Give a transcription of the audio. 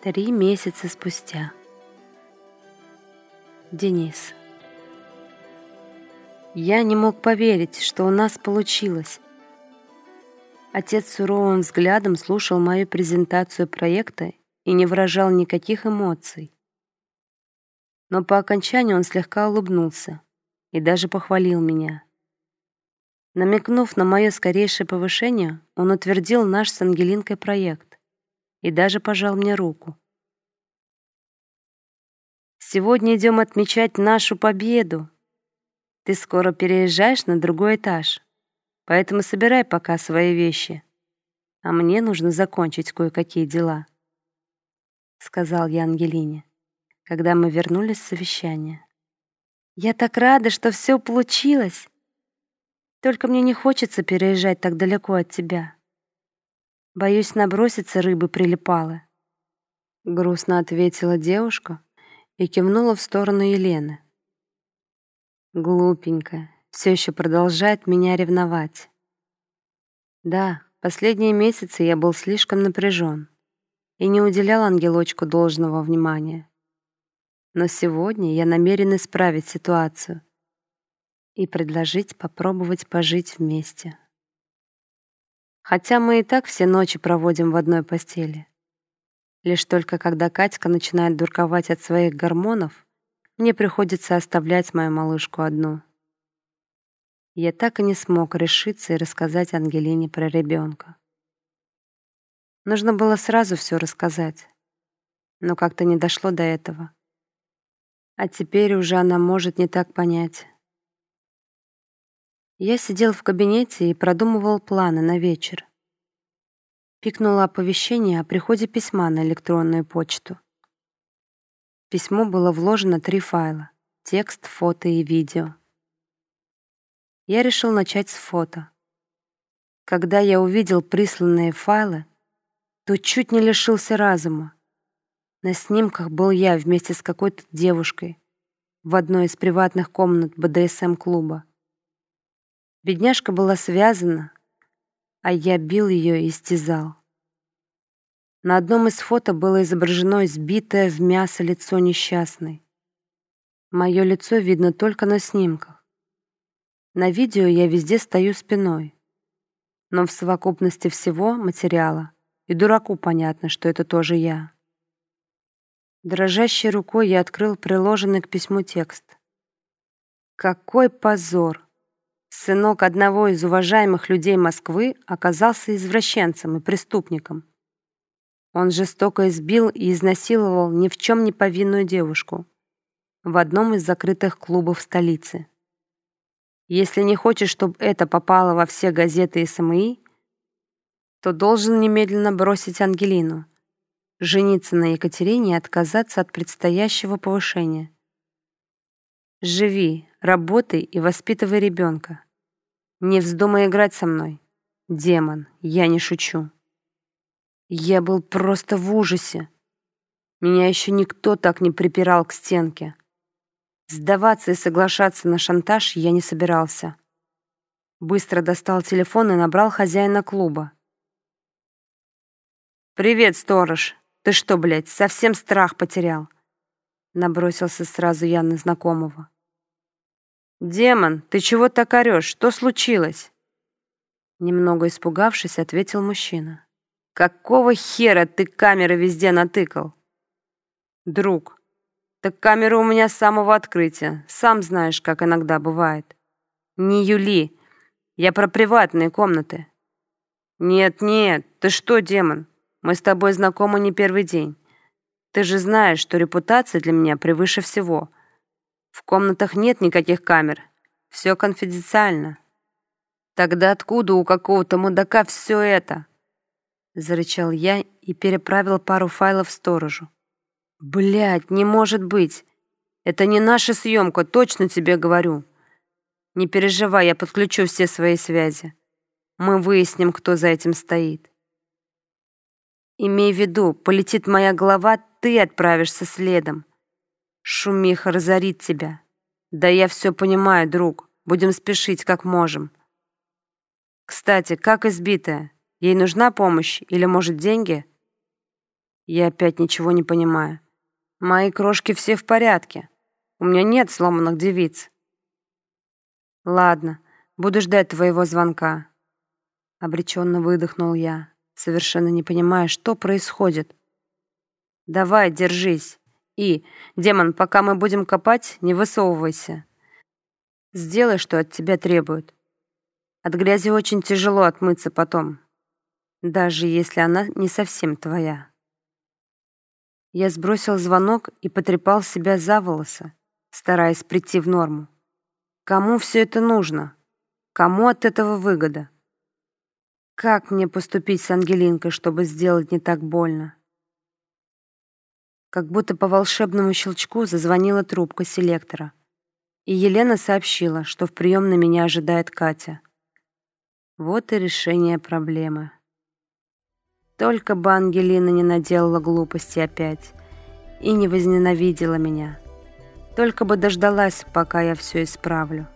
Три месяца спустя. Денис. Я не мог поверить, что у нас получилось. Отец суровым взглядом слушал мою презентацию проекта и не выражал никаких эмоций. Но по окончанию он слегка улыбнулся и даже похвалил меня. Намекнув на мое скорейшее повышение, он утвердил наш с Ангелинкой проект и даже пожал мне руку. «Сегодня идем отмечать нашу победу. Ты скоро переезжаешь на другой этаж, поэтому собирай пока свои вещи, а мне нужно закончить кое-какие дела», — сказал я Ангелине, когда мы вернулись с совещания. «Я так рада, что все получилось. Только мне не хочется переезжать так далеко от тебя». Боюсь, наброситься рыбы прилипала. Грустно ответила девушка и кивнула в сторону Елены. Глупенькая, все еще продолжает меня ревновать. Да, последние месяцы я был слишком напряжен и не уделял ангелочку должного внимания. Но сегодня я намерен исправить ситуацию и предложить попробовать пожить вместе хотя мы и так все ночи проводим в одной постели. Лишь только когда Катька начинает дурковать от своих гормонов, мне приходится оставлять мою малышку одну. Я так и не смог решиться и рассказать Ангелине про ребенка. Нужно было сразу все рассказать, но как-то не дошло до этого. А теперь уже она может не так понять. Я сидел в кабинете и продумывал планы на вечер. Пикнуло оповещение о приходе письма на электронную почту. Письмо было вложено три файла — текст, фото и видео. Я решил начать с фото. Когда я увидел присланные файлы, то чуть не лишился разума. На снимках был я вместе с какой-то девушкой в одной из приватных комнат БДСМ-клуба. Бедняжка была связана, а я бил ее и истязал. На одном из фото было изображено избитое в мясо лицо несчастной. Мое лицо видно только на снимках. На видео я везде стою спиной. Но в совокупности всего материала и дураку понятно, что это тоже я. Дрожащей рукой я открыл приложенный к письму текст. Какой позор! Сынок одного из уважаемых людей Москвы оказался извращенцем и преступником. Он жестоко избил и изнасиловал ни в чем не повинную девушку в одном из закрытых клубов столицы. Если не хочешь, чтобы это попало во все газеты и СМИ, то должен немедленно бросить Ангелину, жениться на Екатерине и отказаться от предстоящего повышения. Живи, работай и воспитывай ребенка. Не вздумай играть со мной. Демон, я не шучу. Я был просто в ужасе. Меня еще никто так не припирал к стенке. Сдаваться и соглашаться на шантаж я не собирался. Быстро достал телефон и набрал хозяина клуба. «Привет, сторож! Ты что, блядь, совсем страх потерял?» Набросился сразу я на знакомого. «Демон, ты чего так орешь? Что случилось?» Немного испугавшись, ответил мужчина. «Какого хера ты камеры везде натыкал?» «Друг, так камера у меня с самого открытия. Сам знаешь, как иногда бывает. Не Юли, я про приватные комнаты». «Нет-нет, ты что, демон? Мы с тобой знакомы не первый день. Ты же знаешь, что репутация для меня превыше всего». В комнатах нет никаких камер. Все конфиденциально. Тогда откуда у какого-то мудака все это? Зарычал я и переправил пару файлов сторожу. Блядь, не может быть. Это не наша съемка, точно тебе говорю. Не переживай, я подключу все свои связи. Мы выясним, кто за этим стоит. Имей в виду, полетит моя голова, ты отправишься следом. Шумиха разорит тебя. Да я все понимаю, друг. Будем спешить, как можем. Кстати, как избитая? Ей нужна помощь или, может, деньги? Я опять ничего не понимаю. Мои крошки все в порядке. У меня нет сломанных девиц. Ладно, буду ждать твоего звонка. Обреченно выдохнул я, совершенно не понимая, что происходит. Давай, держись. И, демон, пока мы будем копать, не высовывайся. Сделай, что от тебя требуют. От грязи очень тяжело отмыться потом, даже если она не совсем твоя. Я сбросил звонок и потрепал себя за волосы, стараясь прийти в норму. Кому все это нужно? Кому от этого выгода? Как мне поступить с Ангелинкой, чтобы сделать не так больно? Как будто по волшебному щелчку зазвонила трубка селектора, и Елена сообщила, что в приемной меня ожидает Катя. Вот и решение проблемы. Только бы Ангелина не наделала глупости опять и не возненавидела меня. Только бы дождалась, пока я все исправлю.